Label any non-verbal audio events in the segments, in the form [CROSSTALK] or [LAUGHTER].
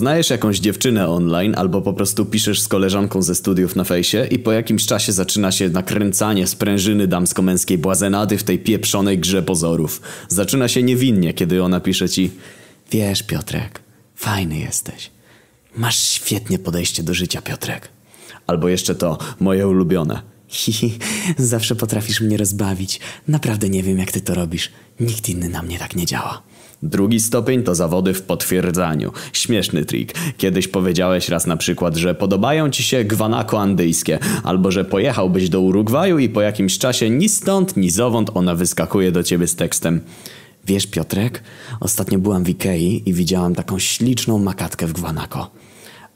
Poznajesz jakąś dziewczynę online albo po prostu piszesz z koleżanką ze studiów na fejsie i po jakimś czasie zaczyna się nakręcanie sprężyny damsko-męskiej błazenady w tej pieprzonej grze pozorów. Zaczyna się niewinnie, kiedy ona pisze ci Wiesz Piotrek, fajny jesteś. Masz świetnie podejście do życia Piotrek. Albo jeszcze to, moje ulubione. Hihi, [LAUGHS] zawsze potrafisz mnie rozbawić. Naprawdę nie wiem jak ty to robisz. Nikt inny na mnie tak nie działa. Drugi stopień to zawody w potwierdzaniu. Śmieszny trik. Kiedyś powiedziałeś raz na przykład, że podobają ci się gwanako andyjskie, albo że pojechałbyś do Urugwaju i po jakimś czasie ni stąd, ni zowąd ona wyskakuje do ciebie z tekstem. Wiesz Piotrek, ostatnio byłam w Ikei i widziałam taką śliczną makatkę w gwanako.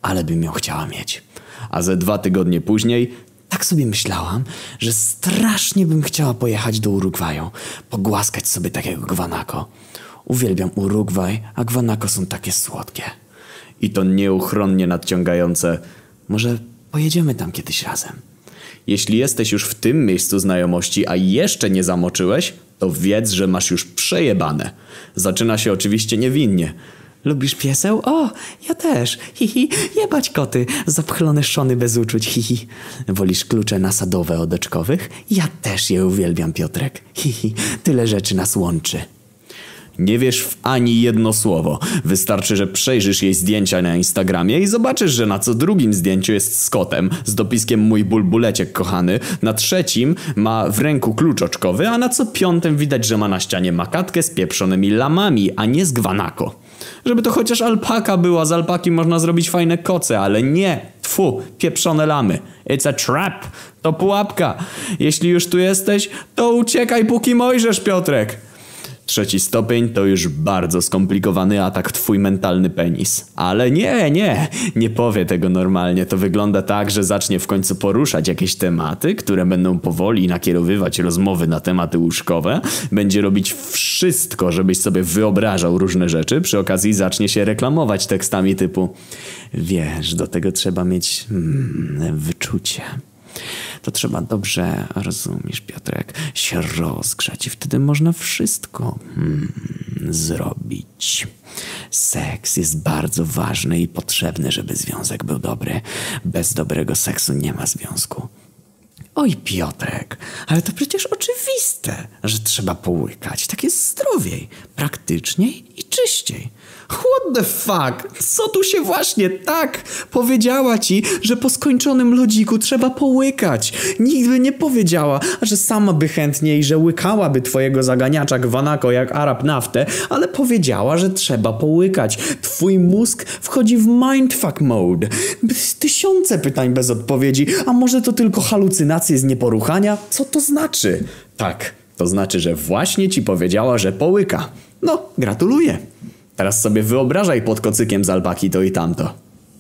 Ale bym ją chciała mieć. A ze dwa tygodnie później tak sobie myślałam, że strasznie bym chciała pojechać do Urugwaju, pogłaskać sobie takiego gwanako. Uwielbiam Urugwaj, a gwanako są takie słodkie. I to nieuchronnie nadciągające. Może pojedziemy tam kiedyś razem. Jeśli jesteś już w tym miejscu znajomości, a jeszcze nie zamoczyłeś, to wiedz, że masz już przejebane. Zaczyna się oczywiście niewinnie. Lubisz pieseł? O, ja też. Hihi, jebać koty. Zapchlone szony bez uczuć. Hihi. Wolisz klucze nasadowe od oczkowych? Ja też je uwielbiam, Piotrek. Hihi, tyle rzeczy nas łączy. Nie wiesz w ani jedno słowo. Wystarczy, że przejrzysz jej zdjęcia na Instagramie i zobaczysz, że na co drugim zdjęciu jest z kotem, z dopiskiem mój bulbuleciek kochany, na trzecim ma w ręku klucz oczkowy, a na co piątym widać, że ma na ścianie makatkę z pieprzonymi lamami, a nie z gwanako. Żeby to chociaż alpaka była, z alpaki można zrobić fajne koce, ale nie. Tfu, pieprzone lamy. It's a trap. To pułapka. Jeśli już tu jesteś, to uciekaj póki mojżesz, Piotrek. Trzeci stopień to już bardzo skomplikowany atak twój mentalny penis. Ale nie, nie, nie powie tego normalnie. To wygląda tak, że zacznie w końcu poruszać jakieś tematy, które będą powoli nakierowywać rozmowy na tematy łóżkowe. Będzie robić wszystko, żebyś sobie wyobrażał różne rzeczy. Przy okazji zacznie się reklamować tekstami typu Wiesz, do tego trzeba mieć hmm, wyczucie to trzeba dobrze, rozumiesz Piotrek, się rozgrzać i wtedy można wszystko hmm, zrobić. Seks jest bardzo ważny i potrzebny, żeby związek był dobry. Bez dobrego seksu nie ma związku. Oj, Piotrek, ale to przecież oczywiste, że trzeba połykać. Tak jest zdrowiej, praktyczniej i czyściej. What the fuck? Co tu się właśnie tak? Powiedziała ci, że po skończonym lodziku trzeba połykać. Nigdy nie powiedziała, że sama by chętnie i że łykałaby twojego zaganiacza gwanako jak Arab naftę, ale powiedziała, że trzeba połykać. Twój mózg wchodzi w mindfuck mode. Tysiące pytań bez odpowiedzi, a może to tylko halucynacje z nieporuchania? Co to znaczy? Tak, to znaczy, że właśnie ci powiedziała, że połyka. No, gratuluję. Teraz sobie wyobrażaj pod kocykiem z alpaki to i tamto.